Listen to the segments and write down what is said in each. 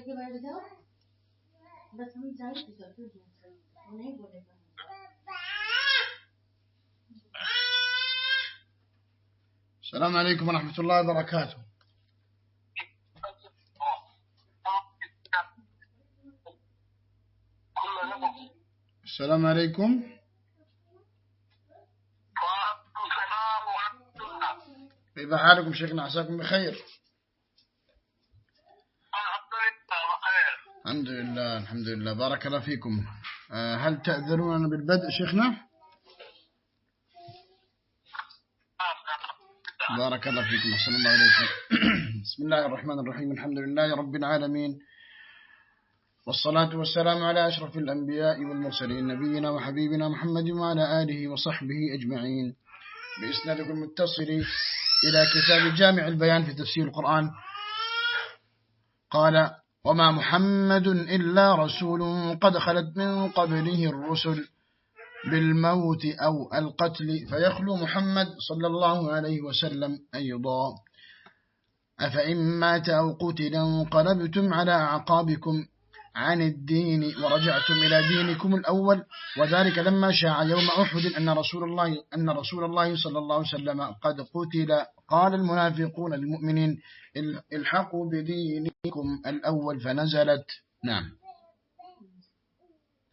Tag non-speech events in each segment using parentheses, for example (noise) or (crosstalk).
के बैठ जाओ बस हम जाए थे चलते वो नहीं बोलेगा السلام عليكم ورحمة الله وبركاته السلام عليكم كيف حالكم شيخنا عساكم بخير الحمد لله الحمد لله. بارك الله فيكم. آه، هل تأذنون بالبدء شيخنا؟ بارك الله فيكم أحسن الله إليكم. (clears throat) بسم الله الرحمن الرحيم الحمد لله رب العالمين. والصلاة والسلام على أشرف الأنبياء والمرسلين نبينا وحبيبنا محمد وعلى آله وصحبه أجمعين. بإسنادكم المتصل إلى كتاب جامع البيان في تفسير القرآن. قال وما محمد إلا رسول قد خلت من قبله الرسل بالموت أو القتل فيخلو محمد صلى الله عليه وسلم أيضا أفإن مات أو قتل انقلبتم على أعقابكم عن الدين ورجعتم إلى دينكم الأول وذلك لما شاع يوم أحد أن رسول الله أن رسول الله صلى الله عليه وسلم قد قتل قال المنافقون للمؤمنين الحقوا بدينكم الأول فنزلت. نعم.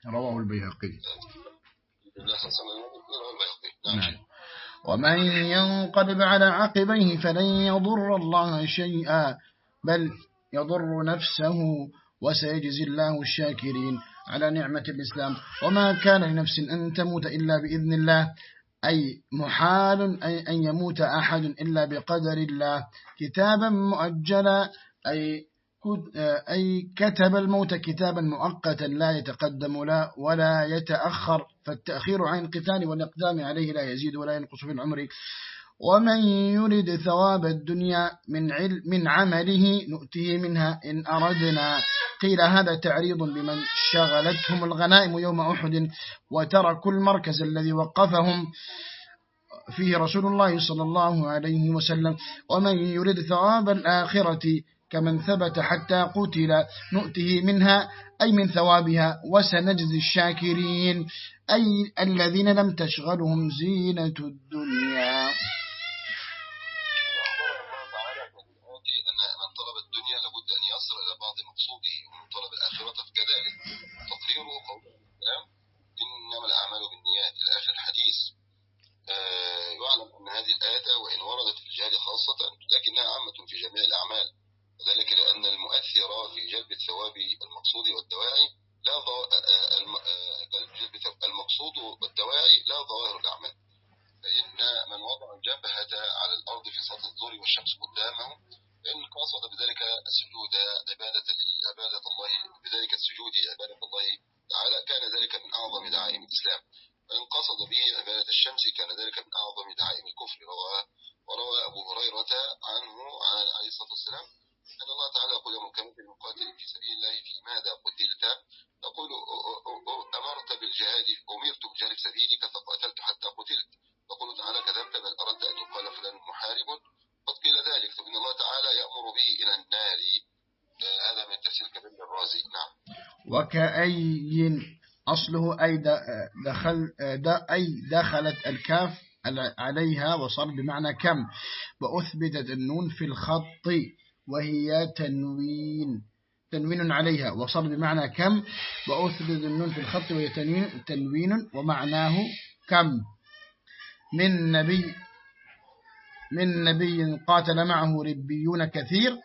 رواه البيهقي. نعم. ومن ينقلب على عقبيه فلن يضر الله شيئا بل يضر نفسه وسيجزي الله الشاكرين. على نعمة الإسلام. وما كان لنفس أن تموت إلا بإذن الله. أي محال أن يموت أحد إلا بقدر الله. كتابا مؤجلا أي أي كتب الموت كتابا مؤقتا لا يتقدم لا ولا يتأخر. فالتأخير عن القتال والإقدام عليه لا يزيد ولا ينقص في العمر. ومن يرد ثواب الدنيا من علم من عمله نؤتيه منها إن أردنا. قيل هذا تعريض لمن شغلتهم الغنائم يوم أحد وتركوا المركز الذي وقفهم فيه رسول الله صلى الله عليه وسلم. ومن يرد ثواب الآخرة كمن ثبت حتى قتل نؤته منها أي من ثوابها وسنجزي الشاكرين أي الذين لم تشغلهم زينة الدنيا تقريره قول الكلام إنما الأعمال بالنيات إلى آخر الحديث آه يعلم أن هذه الآية وإن وردت في الجهاد خاصة لكنها عامة في جميع الأعمال وذلك لأن المؤثر في جلب الثواب المقصود والدواعي لا المقصود والدواعي لا ظواهر الأعمال. فإن من وضع الجبهة على الأرض في صلاة الظهر والشمس قدامه فإن قصد بذلك السجود عبادة عبادة الله بذلك السجود عبادة الله تعالى كان ذلك من أعظم دعائم الإسلام. وإن قصد به عبادة الشمس كان ذلك من أعظم دعائم الكفر روى وروى أبو هريرة عنه عليه الصلاة والسلام أن الله تعالى يقول يوم القيامة المقاتل في سبيل الله في ماذا قتلت؟ تقول أمرت بالجهاد أمرت في سبيلك فقاتلت حتى قتلت. تقول تعالى كذبت بل أردت أن يقال فلان محارب. قد قيل ذلك فإن الله تعالى يأمر به إلى النار. هذا من تفسير كبير الرازي. نعم. وكأي أصله أي دخل أي دخلت الكاف عليها وصار بمعنى كم. وأثبتت النون في الخط. وهي تنوين. تنوين عليها. وصار بمعنى كم؟ وأثبت النون في الخط وهي تنوين, تنوين. ومعناه كم؟ من نبي من نبي قاتل معه ربيون كثير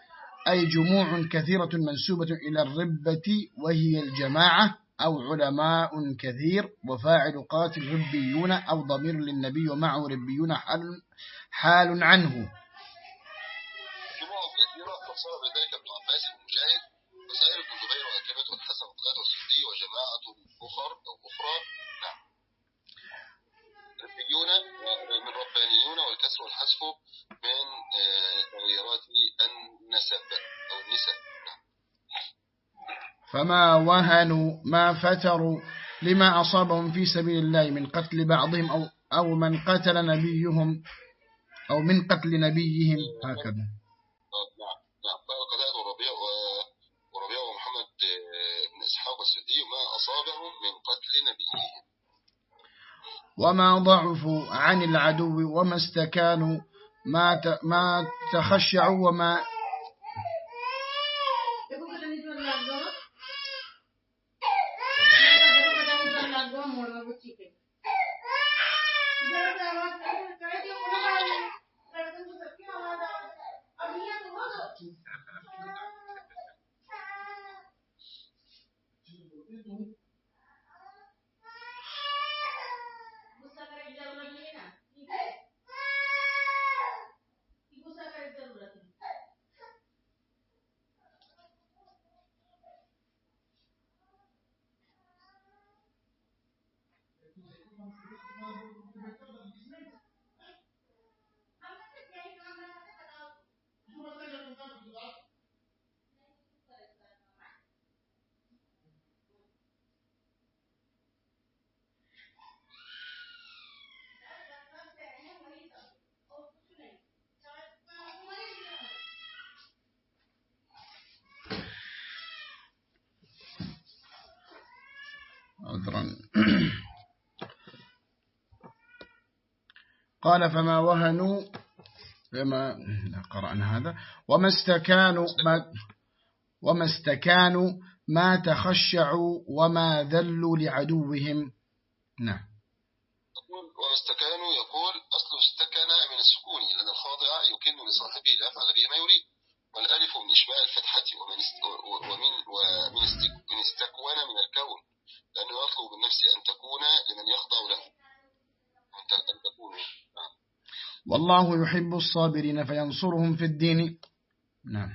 أي جموع كثيرة منسوبة إلى الربة وهي الجماعة أو علماء كثير وفاعل قاتل ربيون أو ضمير للنبي ومعه ربيون حال, حال عنه. كثيرة فصار بذلك ابن عباس المجاهد وسائر زبير وأكبت والحسن وقلات والسدي وجماعة أخر أو أخرى. نعم. ربيون من ربانيون والكسر والحذف من تغييرات النسب أو النسب. فما وهنوا ما فتروا لما أصابهم في سبيل الله من قتل بعضهم أو, أو من قتل نبيهم أو من قتل نبيهم؟ هكذا. نعم نبيهم وما ضعفوا عن العدو وما استكانوا ما تخشعوا وما mm-hmm. عذرا. (coughs) قال فما وهنوا فما قرأنا هذا وما استكانوا ما وما استكانوا ما تخشعوا وما ذلوا لعدوهم. نعم. وما استكانوا يقول أصل استكن من السكون لأن الخاضع يكن لصاحبه لأفعل به ما يريد. والألف من إشباع الفتحة ومن ومن ومن استكون من الكون. لأنه يطلب بالنفس أن تكون لمن يخضع له. أن تكون. والله يحب الصابرين فينصرهم في الدين. نعم.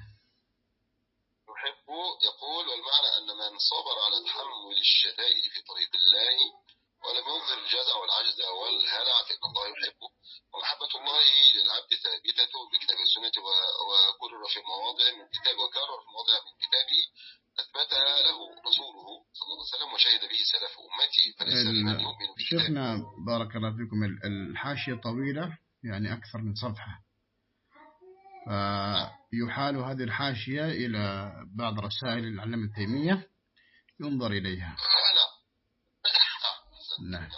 يحب يقول والمعنى أن من صبر على تحمل الشدائد في طريق الله ولم ينظر الجزع والعجز والهلع فإن الله يحبه؟ ومحبة الله للعبد ثابتة بكتاب السنة وكرر في مواضع من كتاب وكرر في مواضع من كتابه أثبتها له رسوله صلى الله عليه وسلم وشهد به سلف أمتي فليس لمن يؤمن شيخنا بارك الله فيكم الحاشية طويلة يعني أكثر من صفحة. فيحال هذه الحاشية إلى بعض رسائل العلم التيمية ينظر إليها. نعم.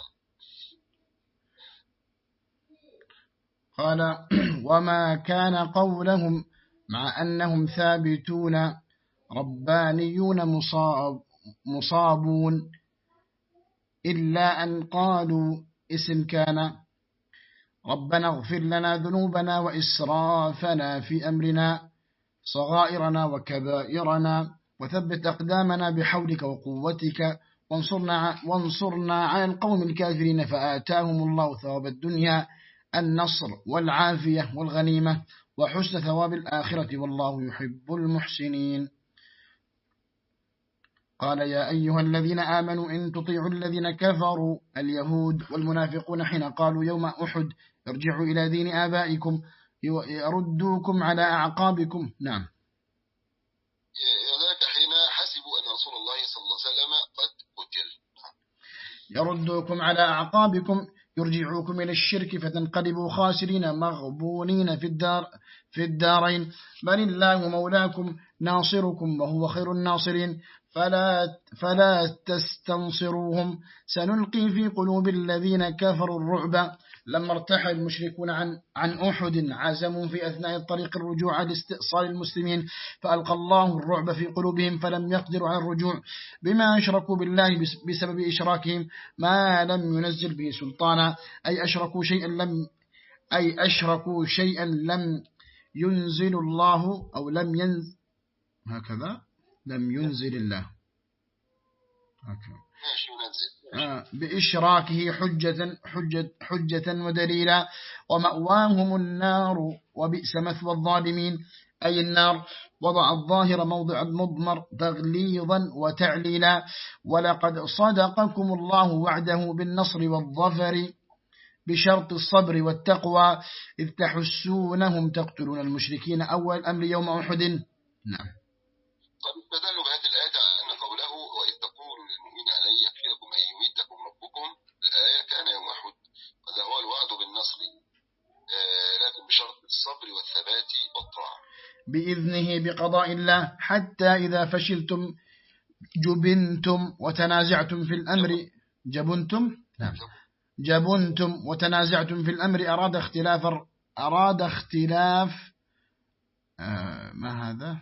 قال (clears throat) وما كان قولهم مع أنهم ثابتون ربانيون مصاب مصابون إلا أن قالوا اسم كان ربنا اغفر لنا ذنوبنا وإسرافنا في أمرنا صغائرنا وكبائرنا وثبت أقدامنا بحولك وقوتك وانصرنا, وانصرنا على القوم الكافرين فآتاهم الله ثواب الدنيا النصر والعافية والغنيمة وحسن ثواب الآخرة والله يحب المحسنين. قال يا أيها الذين آمنوا إن تطيعوا الذين كفروا اليهود والمنافقون حين قالوا يوم أحد ارجعوا إلى دين آبائكم يردوكم على أعقابكم. نعم. ذلك حين حسبوا أن رسول الله صلى الله عليه وسلم يردوكم على أعقابكم يرجعوكم إلى الشرك فتنقلبوا خاسرين مغبونين في الدار في الدارين. بل الله مولاكم ناصركم وهو خير الناصرين. فلا, فلا تستنصروهم. سنلقي في قلوب الذين كفروا الرعب. لما ارتحل المشركون عن عن أحد عزموا في أثناء الطريق الرجوع لاستئصال المسلمين فألقى الله الرعب في قلوبهم فلم يقدروا على الرجوع. بما أشركوا بالله بسبب إشراكهم ما لم ينزل به سلطانا. أي أشركوا شيئا لم أي أشركوا شيئا لم ينزل الله أو لم ينزل هكذا؟ لم ينزل الله. هكذا. بإشراكه حجة, حجة, حجة ودليلا. ومأواهم النار وبئس مثوى الظالمين. أي النار؟ وضع الظاهر موضع المضمر تغليظا وتعليلا. ولقد صدقكم الله وعده بالنصر والظفر بشرط الصبر والتقوى. إذ تحسونهم تقتلون المشركين أول الأمر يوم أحد. نعم. قد بدلوا بهذه الآية أن قوله وإذ تقول للمؤمن أن يكفيكم أن يميتكم ربكم الآية كان يوم أحد وهذا هو بالنصر آه، لكن بشرط الصبر والثبات والطاعة. بإذنه بقضاء الله حتى إذا فشلتم جبنتم وتنازعتم في الأمر جبنتم؟ نعم. جبنتم وتنازعتم في الأمر أراد اختلاف أراد اختلاف آه ما هذا؟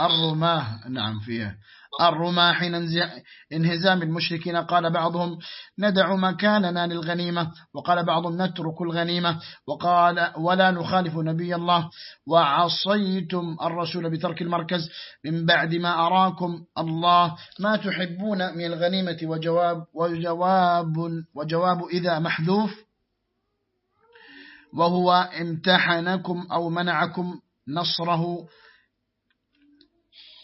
الرماة. نعم فيها. الرماه حين انهزام المشركين. قال بعضهم ندع مكاننا للغنيمة وقال بعضهم نترك الغنيمة وقال ولا نخالف نبي الله. وعصيتم الرسول بترك المركز من بعد ما أراكم الله. ما تحبون من الغنيمة وجواب, وجواب, وجواب إذا محذوف؟ وهو امتحنكم أو منعكم نصره.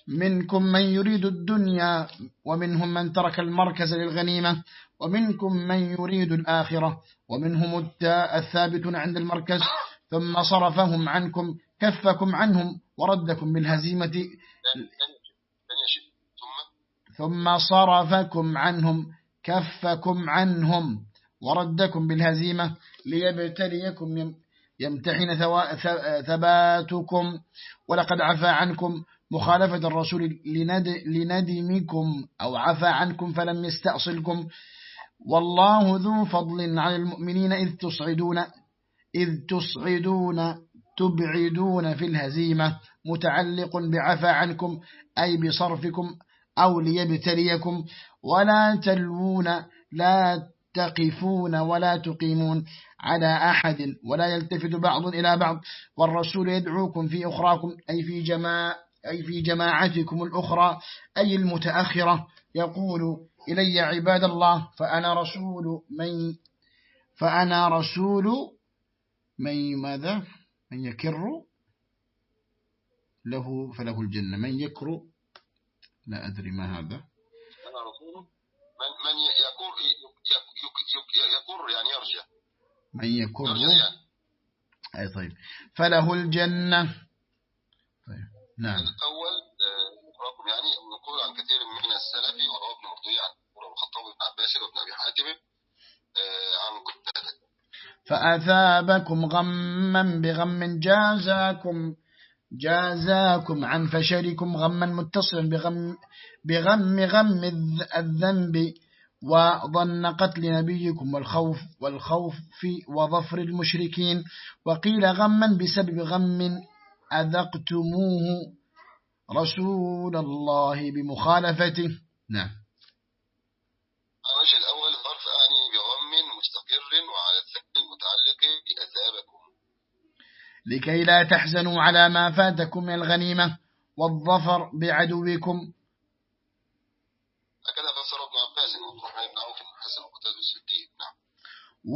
منكم من يريد الدنيا ومنهم من ترك المركز للغنيمة ومنكم من يريد الآخرة ومنهم الثابتون عند المركز ثم صرفهم عنكم كفكم عنهم وردكم بالهزيمة. ثم صرفكم عنهم كفكم عنهم وردكم بالهزيمة. ليبتليكم يمتحن ثباتكم ولقد عفى عنكم. مخالفة الرسول لندمكم أو عفى عنكم فلم يستأصلكم. والله ذو فضل على المؤمنين إذ تصعدون إذ تصعدون تبعدون في الهزيمة متعلق بعفى عنكم أي بصرفكم أو ليبتليكم. ولا تلوون لا تقفون ولا تقيمون على أحد ولا يلتفت بعض إلى بعض. والرسول يدعوكم في أخراكم أي في جماعة أي في جماعتكم الأخرى أي المتأخرة يقول إلي عباد الله فأنا رسول من فأنا رسول من ماذا؟ من يكر له فله الجنة. من يكر؟ لا أدري ما هذا. أنا رسول من من يكر يكر يعني يرجع. من يكر. أي طيب. فله الجنة. نعم. الأول رقم يعني نقول عن كثير من السلف وروى ابن مرضي عن الخطاب بن عباس وابن أبي حاتم آه، عن قتادة فأثابكم غما بغم جازاكم جازاكم عن فشلكم غما متصلا بغم بغم غم الذنب وظن قتل نبيكم والخوف والخوف في وظفر المشركين. وقيل غما بسبب غم أذقتموه رسول الله بمخالفته. نعم. الوجه الأول ظرف أعني بغم مستقر وعلى الثاني المتعلق بأثابكم لكي لا تحزنوا على ما فاتكم من الغنيمة والظفر بعدوكم. هكذا فسر ابن عباس بن عوف حسن وقتاد السدي نعم.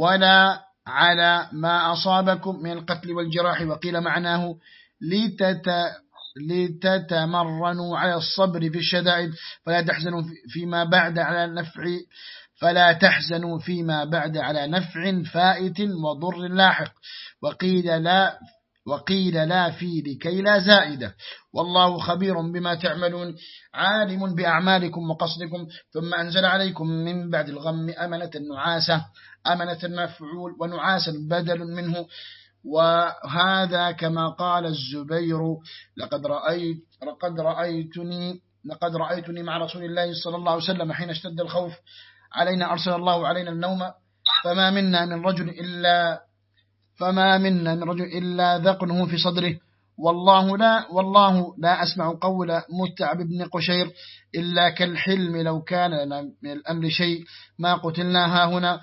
ولا على ما أصابكم من القتل والجراح وقيل معناه لتت لتتمرنوا على الصبر في الشدائد فلا تحزنوا فيما بعد على نفع فلا تحزنوا فيما بعد على نفع فائت وضر لاحق. وقيل لا وقيل لا في لكي لا زائدة والله خبير بما تعملون عالم بأعمالكم وقصدكم. ثم أنزل عليكم من بعد الغم أمنة نعاسة أمنة مفعول ونعاسا بدل منه. وهذا كما قال الزبير لقد رأيت لقد رأيتني لقد رأيتني مع رسول الله صلى الله عليه وسلم حين اشتد الخوف علينا أرسل الله علينا النوم فما منا من رجل إلا فما منا من رجل إلا ذقنه في صدره. والله لا والله لا أسمع قول متعب بن قشير إلا كالحلم لو كان لنا من الأمر شيء. ما قتلنا هنا.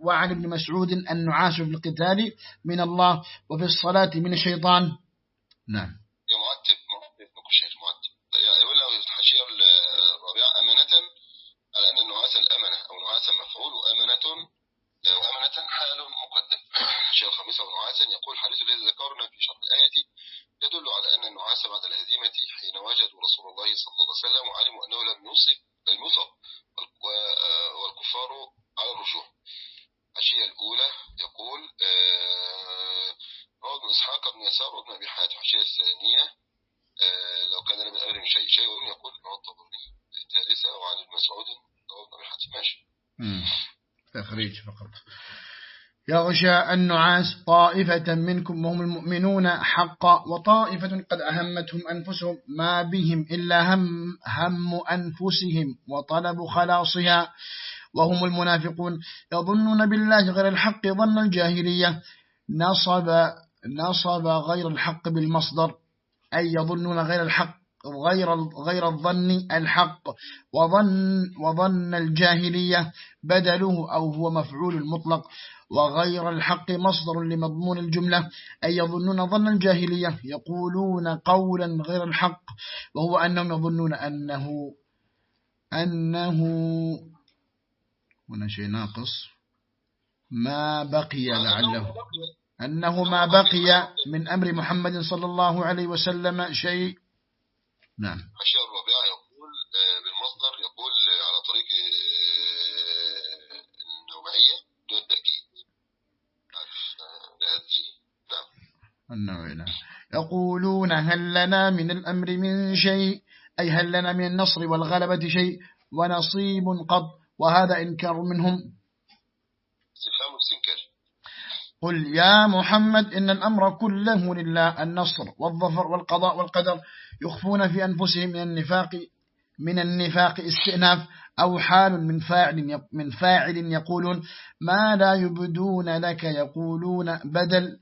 وعن ابن مسعود النعاس في القتال من الله وفي الصلاة من الشيطان. نعم. يا معتب معتب بن قشير معتب يقول الرابعة أمانة على أن النعاس الأمنة أو نعاس مفعول وأمنة وأمنة حال مقدم. الشيخ الخميس ونعاسا يقول حديث الذي ذكرنا في شرح الآية يدل على أن النعاس بعد الهزيمة حين وجدوا رسول الله صلى الله عليه وسلم وعلموا أنه لم يصب لم يصب والكفار على الرجوع الشيء الأولى يقول رواه ابن إسحاق بن يسار وابن أبي حاتم. الشيء الثانية لو كان من أمر شيء شيء يقول رواه الطبراني الثالثة وعن ابن مسعود ابن أبي حاتم. ماشي. تخريج فقط. يغشى النعاس طائفة منكم وهم المؤمنون حقا وطائفة قد أهمتهم أنفسهم ما بهم إلا هم, هم أنفسهم وطلب خلاصها. وهم المنافقون يظنون بالله غير الحق ظن الجاهلية. نصب, نصب غير الحق بالمصدر أي يظنون غير الحق غير غير الظن الحق وظن وظن الجاهلية بدله أو هو مفعول المطلق. وغير الحق مصدر لمضمون الجملة أي يظنون ظن الجاهلية يقولون قولا غير الحق وهو أنهم يظنون أنه أنه هنا شيء ناقص ما بقي لعله. أنه ما بقي. من أمر محمد صلى الله عليه وسلم شيء. نعم الشيء الرابع يقول آه، بالمصدر يقول على طريق آه، النوعية دون تأكيد النوعية نعم يقولون هل لنا من الأمر من شيء؟ أي هل لنا من النصر والغلبة شيء؟ ونصيب قط وهذا إنكار منهم. قل يا محمد إن الأمر كله لله النصر والظفر والقضاء والقدر يخفون في أنفسهم من النفاق من النفاق استئناف. أو حال من فاعل من فاعل يقولون ما لا يبدون لك يقولون بدل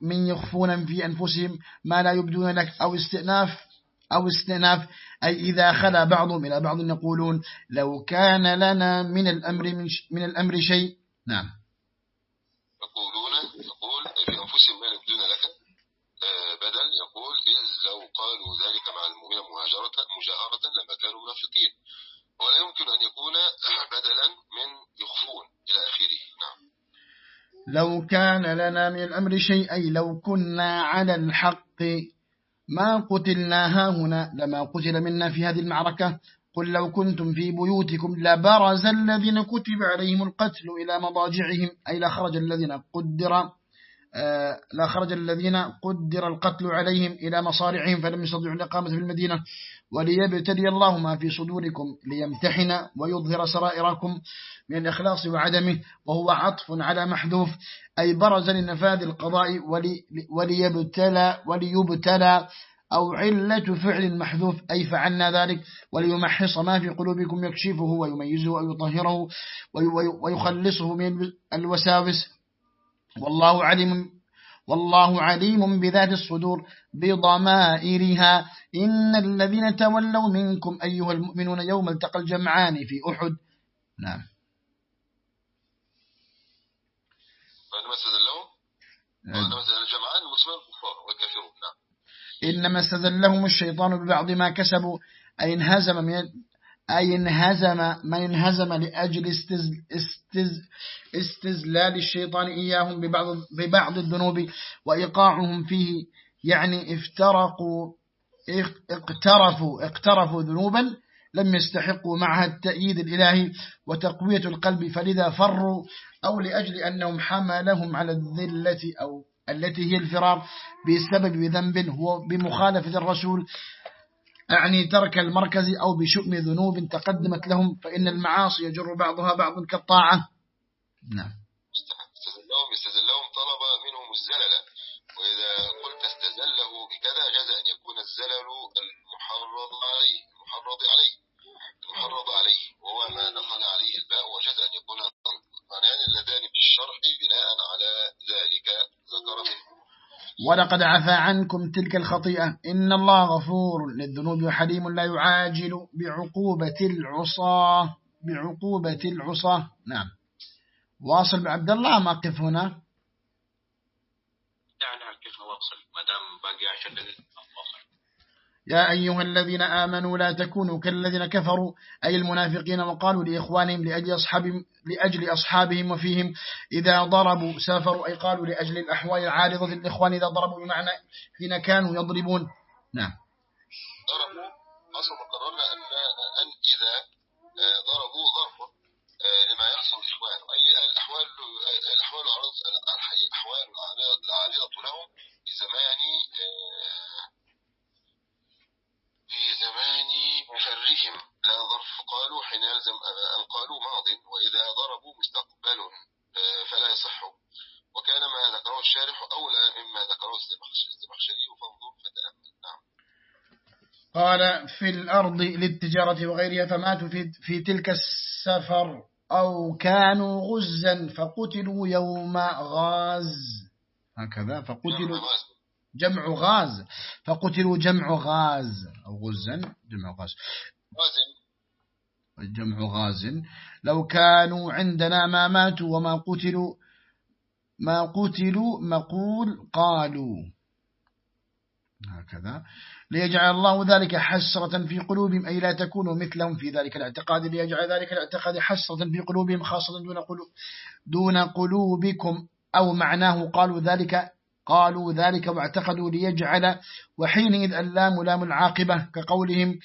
من يخفون في أنفسهم ما لا يبدون لك أو استئناف أو استئناف أي إذا خلا بعضهم إلى بعض يقولون لو كان لنا من الأمر من, من الأمر شيء. نعم. يقولون يقول أنفسهم ما يبدون لك آه، بدل يقول إذ لو قالوا ذلك مع المؤمن مهاجرة مجاهرة لما كانوا منافقين. ولا يمكن أن يكون بدلا من يخفون إلى آخره. نعم. لو كان لنا من الأمر شيء أي لو كنا على الحق ما قتلنا هنا لما قتل منا في هذه المعركة. قل لو كنتم في بيوتكم لبرز الذين كتب عليهم القتل إلى مضاجعهم. أي لخرج الذين قدر آه، لا خرج الذين قدر القتل عليهم إلى مصارعهم فلم يستطيعوا الإقامة في المدينة. وليبتلي الله ما في صدوركم ليمتحن ويظهر سرائركم من الإخلاص وعدمه وهو عطف على محذوف أي برز لنفاذ القضاء وليبتلى, وليبتلى أو علة فعل محذوف أي فعلنا ذلك وليمحص ما في قلوبكم يكشفه ويميزه ويطهره ويخلصه من الوساوس. والله عليم والله عليم بذات الصدور بضمائرها. إن الذين تولوا منكم أيها المؤمنون يوم التقى الجمعان في أحد. نعم. إنما الجمعان المسلمين الكفار والكافرون نعم. إنما استذلهم الشيطان ببعض ما كسبوا. أي انهزم من أي انهزم ما ينهزم لأجل استز استز استزلال الشيطان إياهم ببعض, ببعض الذنوب وإيقاعهم فيه. يعني افترقوا اقترفوا اقترفوا ذنوبا لم يستحقوا معها التأييد الإلهي وتقوية القلب. فلذا فروا أو لأجل أنهم حملهم على الذلة أو التي هي الفرار بسبب ذنب هو بمخالفة الرسول أعني ترك المركز أو بشؤم ذنوب تقدمت لهم فإن المعاصي يجر بعضها بعض كالطاعة. نعم. استزلهم استزلهم طلب منهم الزلل. وإذا قلت استزله بكذا جاز أن يكون الزلل المحرض عليه المحرض عليه. ولقد عفى عنكم تلك الخطيئة. إن الله غفور للذنوب وحليم لا يعاجل بعقوبة العصاة بعقوبة العصاة. نعم. واصل بعبد الله ما قف هنا يعني كيف واصل ما دام باقي عشر دقائق. يا أيها الذين آمنوا لا تكونوا كالذين كفروا أي المنافقين وقالوا لإخوانهم لأجل أصحابهم, لأجل أصحابهم وفيهم إذا ضربوا سافروا أي قالوا لأجل الأحوال العارضة للإخوان إذا ضربوا بمعنى حين كانوا يضربون. نعم. ضربوا أصل قررنا أن, أن إذا آه، ضربوا ظرف آه، لما يحصل الإخوان. أي الأحوال الأحوال الأحوال العارضة لهم في زمان آه، في زمان مفرهم. لا ظرف. قالوا حين يلزم أن قالوا ماض وإذا ضربوا مستقبل آه، فلا يصح. وكان ما ذكره الشارح أولى مما ذكره الزمخشري فانظر فتأمل. نعم. قال في الأرض للتجارة وغيرها فماتوا في, في تلك السفر أو كانوا غزا فقتلوا يوم غاز. هكذا فقتلوا جمع غاز. فقتلوا جمع غاز. أو غزا جمع غاز. جمع غاز لو كانوا عندنا ما ماتوا وما قتلوا ما قتلوا مقول قالوا. هكذا. ليجعل الله ذلك حسرة في قلوبهم أي لا تكونوا مثلهم في ذلك الاعتقاد. ليجعل ذلك الاعتقاد حسرة في قلوبهم خاصة دون, قلوب دون قلوبكم. أو معناه قالوا ذلك قالوا ذلك واعتقدوا ليجعل وحينئذ اللام لام العاقبة كقولهم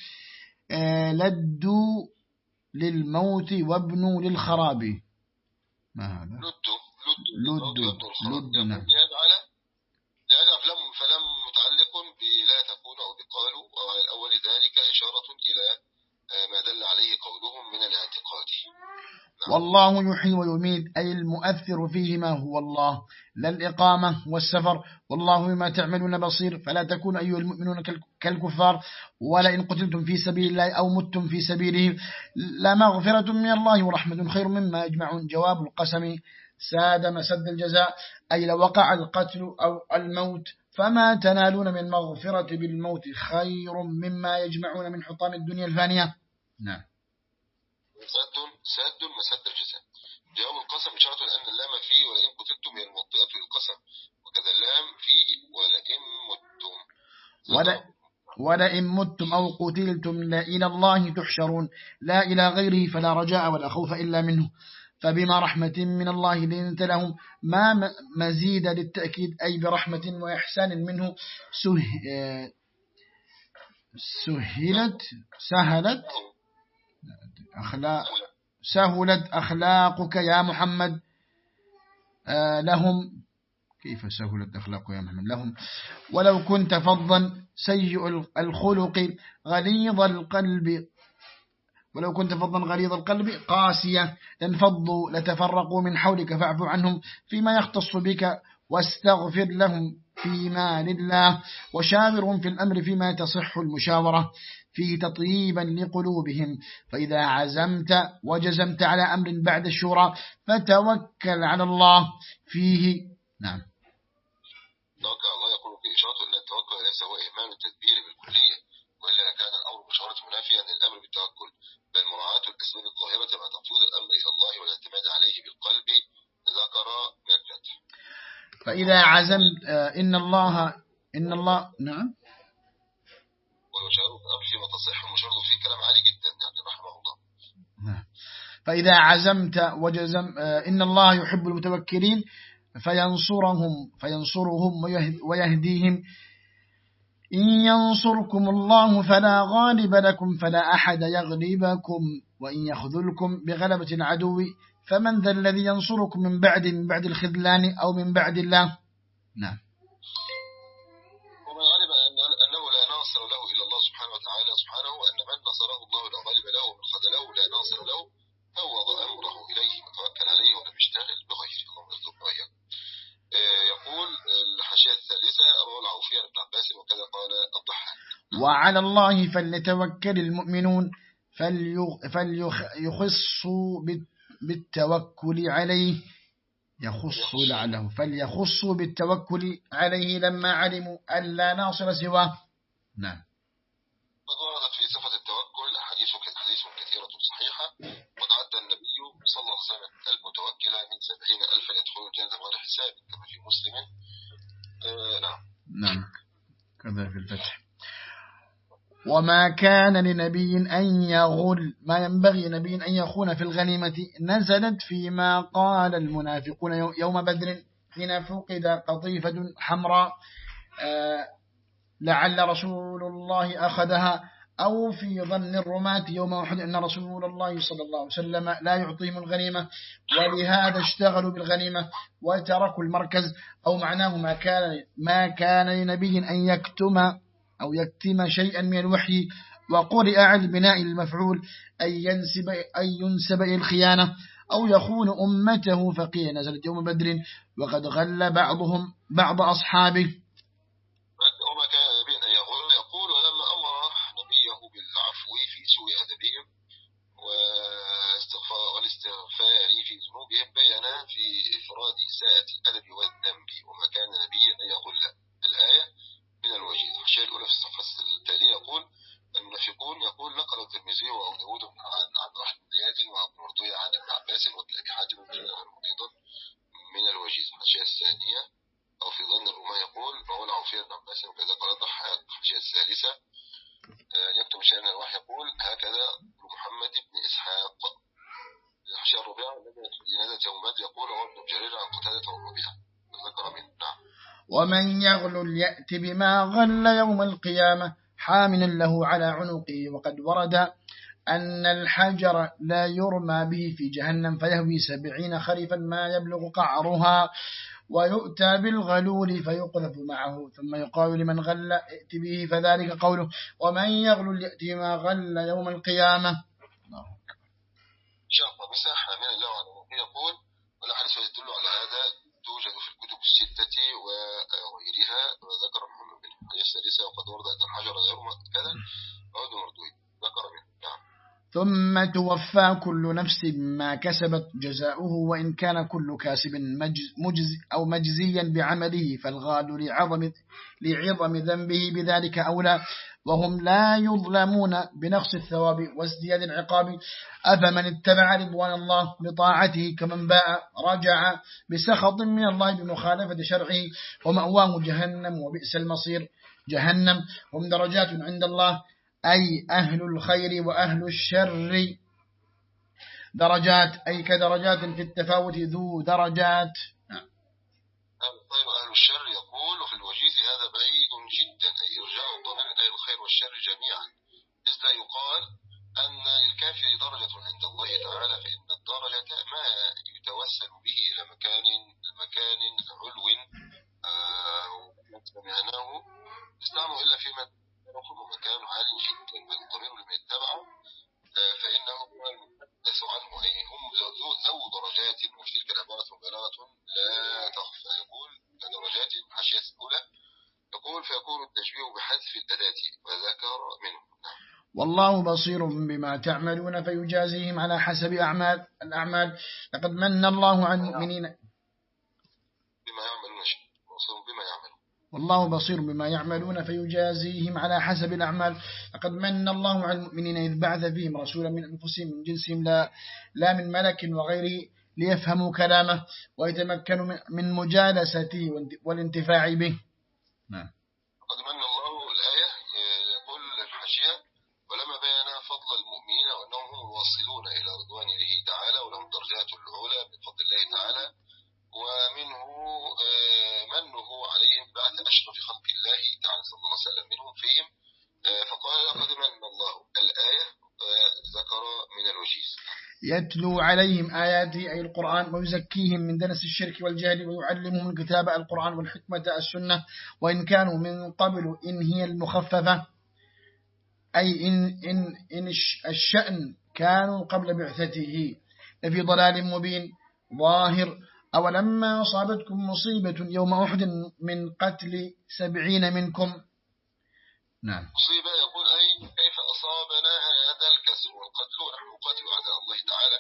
آه، لدوا للموت وابنوا للخراب. ما هذا؟ لدوا لدوا لدوا نعم. فلم فلم متعلق بلا تكون أو بقالوا. وأول ذلك إشارة إلى ما دل عليه قولهم من الاعتقاد. والله يحيي ويميت أي المؤثر فيهما هو الله. لا الإقامة والسفر والله بما تعملون بصير. فلا تكون أيها المؤمنون كالكفار. ولا إن قتلتم في سبيل الله أو متم في سبيله لا مغفرة من الله ورحمة خير مما يجمعون. جواب القسم ساد مسد الجزاء أي لو وقع القتل أو الموت فما تنالون من مغفرة بالموت خير مما يجمعون من حطام الدنيا الفانية. نعم. سد سد مسد الجزاء جواب القسم إشارة لأن اللام فيه ولئن قتلتم هي الموطئة للقسم. وكذا اللام فيه ولئن متم. ولئن متم أو قتلتم لا إلى الله تحشرون. لا إلى غيره فلا رجاء ولا خوف إلا منه. فبما رحمة من الله لنت لهم ما مزيد للتأكيد أي برحمة وإحسان منه؟ سه سهلت سهلت. أخلاق سهلت أخلاقك يا محمد. آه، لهم كيف سهلت أخلاق يا محمد؟ لهم ولو كنت فظا سيء الخلق غليظ القلب. ولو كنت فظا غليظ القلب قاسية لانفضوا لتفرقوا من حولك فاعفوا عنهم فيما يختص بك واستغفر لهم فيما لله. وشاورهم في الأمر فيما تصح المشاورة. فيه تطييبا لقلوبهم. فإذا عزمت وجزمت على أمر بعد الشورى فتوكل على الله فيه. نعم. توكل الله يقول في إشارة أن التوكل ليس هو إهمال التدبير بالكلية وإلا كان الأمر بشارة منافيا للأمر بالتوكل بل مراعاة الأسباب الظاهرة مع تفويض الأمر إلى الله والاعتماد عليه بالقلب ذكر من الفتح فإذا عزمت آه، إن الله إن الله نعم. والمشاهد فيما تصح المشاهد في كلام عالي جدا يعني رحمه الله. نعم. فإذا عزمت وجزم آه، إن الله يحب المتوكلين فينصرهم فينصرهم ويهديهم. إن ينصركم الله فلا غالب لكم فلا أحد يغلبكم. وإن يخذلكم بغلبة العدو فمن ذا الذي ينصركم من بعد من بعد الخذلان أو من بعد الله؟ نعم ومن غالب أنه لا ناصر له إلا الله سبحانه وتعالى سبحانه وأن من نصره الله لا غالب له ومن خذله لا ناصر له فوض أمره إليه وتوكل عليه ولم يشتغل بغيره اللهم ارزقنا وإياكم يقول الحاشية الثالثة رواه وكذا قال الضحاك وعلى الله فليتوكل المؤمنون فليخصوا بالتوكل عليه. يخص لعله. فليخصوا بالتوكل عليه لما علموا أن لا ناصر سواه. نعم. قد وردت في صفة التوكل حديث حديث كثيرة صحيحة. وقد عد النبي صلى الله عليه وسلم المتوكل من سبعين ألفا يدخل الجنة غير حساب كما في مسلم. آه نعم. نعم. كذا في الفتح. وما كان لنبي أن يغل ما ينبغي نبي أن يخون في الغنيمة نزلت فيما قال المنافقون يوم بدر حين فقد قطيفة حمراء آه، لعل رسول الله أخذها. أو في ظن الرماة يوم أحد أن رسول الله صلى الله عليه وسلم لا يعطيهم الغنيمة ولهذا اشتغلوا بالغنيمة وتركوا المركز أو معناه ما كان, ما كان لنبي أن يكتم أو يكتم شيئا من الوحي وقرئ على البناء المفعول أي ينسب, أي ينسب إلى الخيانة أو يخون أمته فقيل نزلت يوم بدر وقد غل بعضهم بعض أصحابه. إساءة الأدب والذنب وما كان نبيا أن يقول الآية من الوجيز. الشيء الأولى في الصفحة التالية يقول المنافقون يقول نقل الترمذي وأبو داود عن عبد الرحمن بن زياد وعبد المرضي عن ابن عباس وأبي حاتم أيضا من الوجيز. الحاشية الثانية أو في ظن الأمة يقول مولى عوفية بن عباس وكذا قال ضحايا الحاشية الثالثة آه، يكتب شأن الواحد يقول هكذا محمد بن إسحاق ومن يغل يأتي بما غل يوم القيامة حاملا له على عنقه وقد ورد أن الحجر لا يرمى به في جهنم فيهوي سبعين خريفا ما يبلغ قعرها ويؤتى بالغلول فيقذف معه ثم يقال لمن غل ائت به فذلك قوله ومن يغل يأتي ما غل يوم القيامة الله مساحة من الله على يقول والحديث يدل على هذا توجد في الكتب الستة وغيرها وذكر محمد بن حديث السادسة وقد ورد أن الحجر يرمى كذا عود مردود. ذكر منه. نعم. ثم توفى كل نفس ما كسبت جزاؤه وإن كان كل كاسب مجز أو مجزيا بعمله فالغال لعظم, لعظم ذنبه بذلك أولى. وهم لا يظلمون بنقص الثواب وازدياد العقاب. أفمن اتبع رضوان الله بطاعته كمن باء رجع بسخط من الله بمخالفة شرعه ومأواه جهنم وبئس المصير. جهنم هم درجات عند الله. أي أهل الخير وأهل الشر. درجات أي كدرجات في التفاوت ذو درجات. نعم. أهل الشر يقول في الوجيز هذا بعيد جدا أي إرجاع الضمير أي الخير والشر جميعا. إذ لا يقال أن للكافر درجة عند الله تعالى فإن الدرجة ما يتوسل به إلى مكان مكان علو آه معناه استعمل إلا فيما يكون مكان عال جدا بل الضمير لما يتبعه آه، فإنه المحدث عنه أي هم ذو درجات العبارة لا تخفى يقول كدرجات حاشية الأولى. يقول فيكون التشبيه بحذف الأداة وذكر منه. والله بصير بما تعملون فيجازيهم على حسب أعمال الأعمال. لقد من الله عن المؤمنين. بما يعملون شيء بما يعملون. والله بصير بما يعملون فيجازيهم على حسب الأعمال. لقد من الله على المؤمنين إذ بعث فيهم رسولا من أنفسهم من جنسهم لا, لا من ملك وغيره ليفهموا كلامه ويتمكنوا من مجالسته والانتفاع به. نعم. قد من الله الآية يقول الحشية ولما بين فضل المؤمنين وأنهم هم الواصلون إلى رضوانه تعالى ولهم درجات العلا من فضل الله تعالى ومنه آه، منه عليهم بعد أشرف خلق الله تعالى صلى الله عليه وسلم منهم فيهم آه، فقال قد من الله الآية ذكر من الوجيز. يتلو عليهم آياته أي القرآن ويزكيهم من دنس الشرك والجهل ويعلمهم الكتاب القرآن والحكمة السنة وإن كانوا من قبل إن هي المخففة. أي إن, إن, إن الشأن كانوا قبل بعثته لفي ضلال مبين ظاهر أولما أصابتكم مصيبة يوم أحد من قتل سبعين منكم؟ نعم. مصيبة يقول أي كيف أصابنا هذا الكسر والقتل؟ ونحن نقاتل أعداء الله تعالى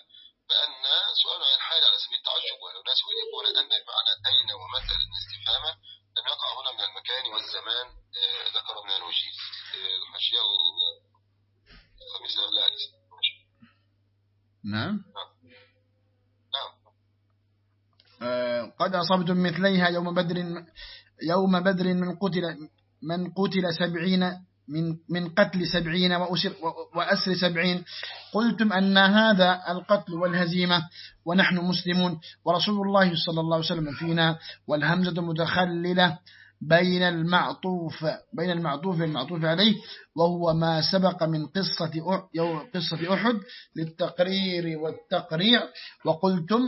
فأن سؤال عن الحال على سبيل التعجب والناس يقول أن بمعنى أين ومتى الاستفهام لم يقع هنا من المكان والزمان آه، ذكر من الوجيز آه، الحاشية الخميسة لا نعم. قد أصبتم مثليها يوم بدر يوم بدر من قتل من قتل سبعين من من قتل سبعين وأسر, وأسر سبعين. قلتم أن هذا القتل والهزيمة ونحن مسلمون. ورسول الله صلى الله عليه وسلم فينا والهمزة متخللة بين المعطوف بين المعطوف والمعطوف عليه وهو ما سبق من قصة قصة أحد للتقرير والتقريع. وقلتم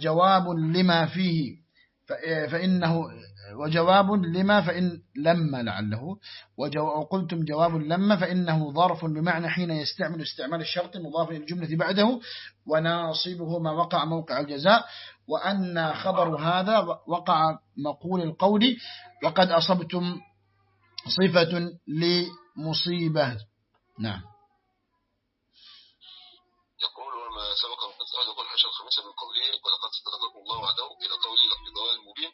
جواب لما فيه. فإنه وجواب لما فإن لما لعله. وقلتم جواب لما فإنه ظرف بمعنى حين يستعمل استعمال الشرط مضاف الجملة بعده وناصبه ما وقع موقع الجزاء. وأن خبر هذا وقع مقول القول وقد أصبتم صفة لمصيبة. نعم. يقول وما سبق أهل كل حشر الخميسة من قوله ولقد صدقكم الله وعده إلى قوله لفظ ضلال مبين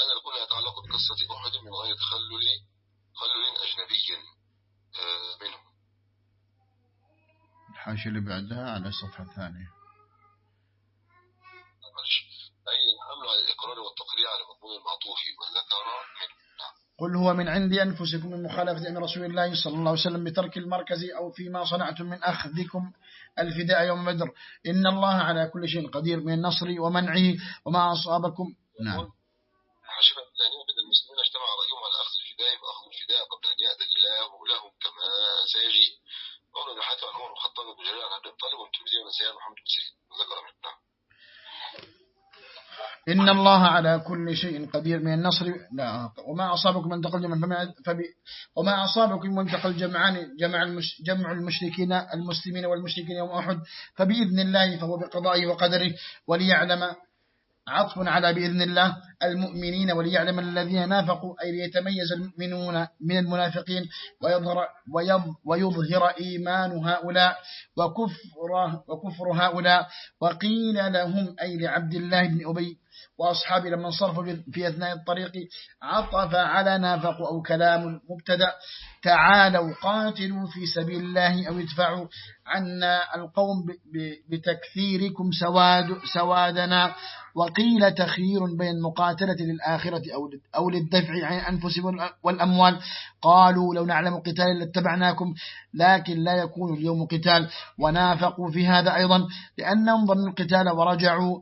أن الكل يتعلق بقصة أحد من غير تخلل تخلل أجنبي آه، منه الحاشية اللي بعدها على الصفحة الثانية. أي الحمل على الإقرار والتقرير على مضمون المعطوف وذكر منه؟ نعم. قل هو من عند أنفسكم من مخالفة أمر رسول الله صلى الله عليه وسلم بترك المركز أو فيما صنعتم من أخذكم الفداء يوم بدر. إن الله على كل شيء قدير من النصر ومنعه وما أصابكم. نعم. سيجي. عبد الطالب محمد وذكر نعم. إن الله على كل شيء قدير من النصر. لا وما أصابكم من تقل جمع فبي وما أصابكم من تقل جمعان جمع المش جمع المشركين المسلمين والمشركين يوم أحد فبإذن الله فهو بقضائه وقدره وليعلم عطف على بإذن الله المؤمنين وليعلم الذين نافقوا أي ليتميز المؤمنون من المنافقين ويظهر, ويظهر إيمان هؤلاء وكفر, وكفر هؤلاء وقيل لهم أي لعبد الله بن أبي وأصحابه لما انصرفوا في أثناء الطريق عطف على نافق أو كلام مبتدا تعالوا قاتلوا في سبيل الله أو ادفعوا عنا القوم بتكثيركم سواد سوادنا. وقيل تخيير بين المقاتلة للآخرة أو للدفع عن أنفسهم والأموال. قالوا لو نعلم قتال لاتبعناكم لكن لا يكون اليوم قتال. ونافقوا في هذا أيضا لأنهم ظنوا القتال ورجعوا.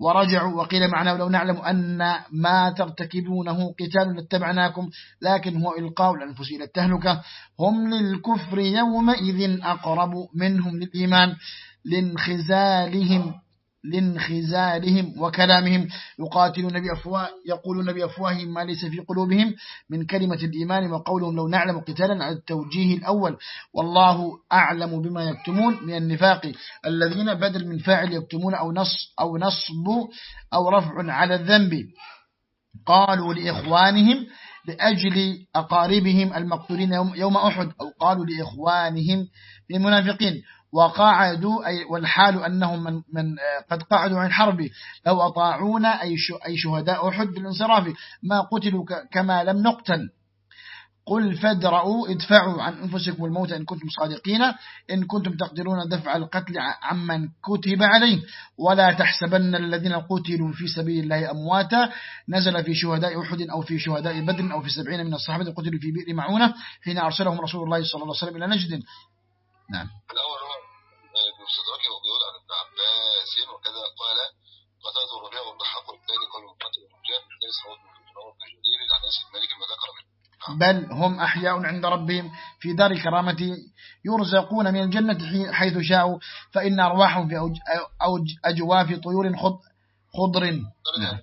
ورجعوا وقيل معناه لو نعلم أن ما ترتكبونه قتال لاتبعناكم لكن هو إلقاء الأنفس إلى التهلكة. هم للكفر يومئذ أقرب منهم للإيمان لانخزالهم. لانخزالهم وكلامهم. يقاتلون بأفواه يقولون بأفواههم ما ليس في قلوبهم من كلمة الإيمان وقولهم لو نعلم قتالا على التوجيه الأول. والله أعلم بما يكتمون من النفاق. الذين بدل من فاعل يكتمون أو نص أو نصب أو رفع على الذنب. قالوا لإخوانهم لأجل أقاربهم المقتولين يوم أحد. أو قالوا لإخوانهم للمنافقين وقعدوا أي والحال أنهم من, من قد قعدوا عن حرب لو أطاعونا أي شهداء أحد بالانصراف. ما قتلوا كما لم نقتل. قل فادرؤوا ادفعوا عن أنفسكم الموت إن كنتم صادقين. إن كنتم تقدرون دفع القتل عمن كتب عليه. ولا تحسبن الذين قتلوا في سبيل الله أمواتا. نزل في شهداء أحد أو في شهداء بدر أو في سبعين من الصحابة قتلوا في بئر معونة. حين أرسلهم رسول الله صلى الله عليه وسلم إلى نجد. نعم. ابن الصدراكي وبيقول عن ابن عباس وكذا قال قتلت الربيع والضحاك والثاني قال مقاتل الرجال ليس هو ابن جرير عن أنس الملك ما ذكر منه بل هم أحياء عند ربهم في دار الكرامة يرزقون من الجنة حيث شاءوا فإن أرواحهم في أوج أوج أجواف طيور خض خضر. نعم.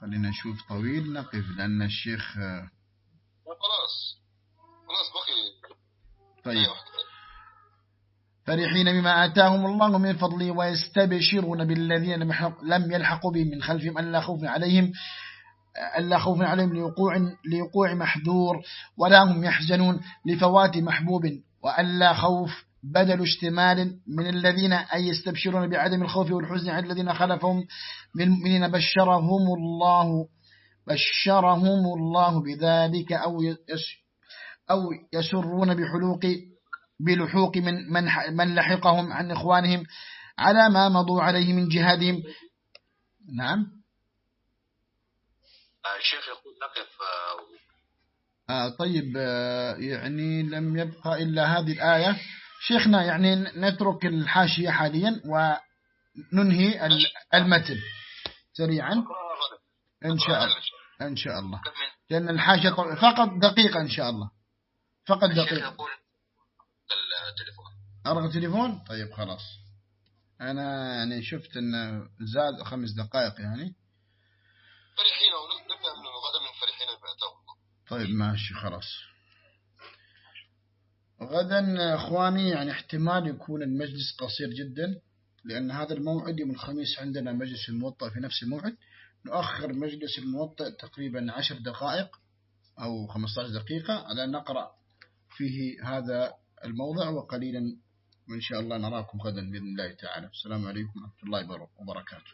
خلينا نشوف طويل نقف لأن الشيخ خلاص. خلاص بقي. طيب. فرحين بما آتاهم الله من فضله ويستبشرون بالذين لم يلحقوا بهم من خلفهم ألا خوف عليهم ألا خوف عليهم لوقوع, لوقوع محذور ولا هم يحزنون لفوات محبوب وألا خوف بدل اشتمال من الذين أي يستبشرون بعدم الخوف والحزن على الذين خلفهم من المؤمنين. بشرهم الله بشرهم الله بذلك أو أو يسرون بحلوق بلحوق من من من لحقهم عن إخوانهم على ما مضوا عليه من جهادهم. نعم. الشيخ يقول نقف آه طيب آه يعني لم يبقى إلا هذه الآية. شيخنا يعني نترك الحاشية حاليا وننهي المتن سريعا. إن شاء الله. إن شاء الله. لأن الحاشية فقط دقيقة إن شاء الله. فقط دقيقة. التليفون. أرغى تليفون طيب خلاص. أنا يعني شفت أن زاد خمس دقائق يعني. فرحين ونبدأ من غدا من فرحين طيب ماشي خلاص. غدا إخواني يعني احتمال يكون المجلس قصير جدا لأن هذا الموعد يوم الخميس عندنا مجلس الموطأ في نفس الموعد. نؤخر مجلس الموطأ تقريبا عشر دقائق أو 15 دقيقة على نقرأ فيه هذا الموضع وقليلا وإن شاء الله نراكم غدا بإذن الله تعالى. السلام عليكم ورحمة الله وبركاته.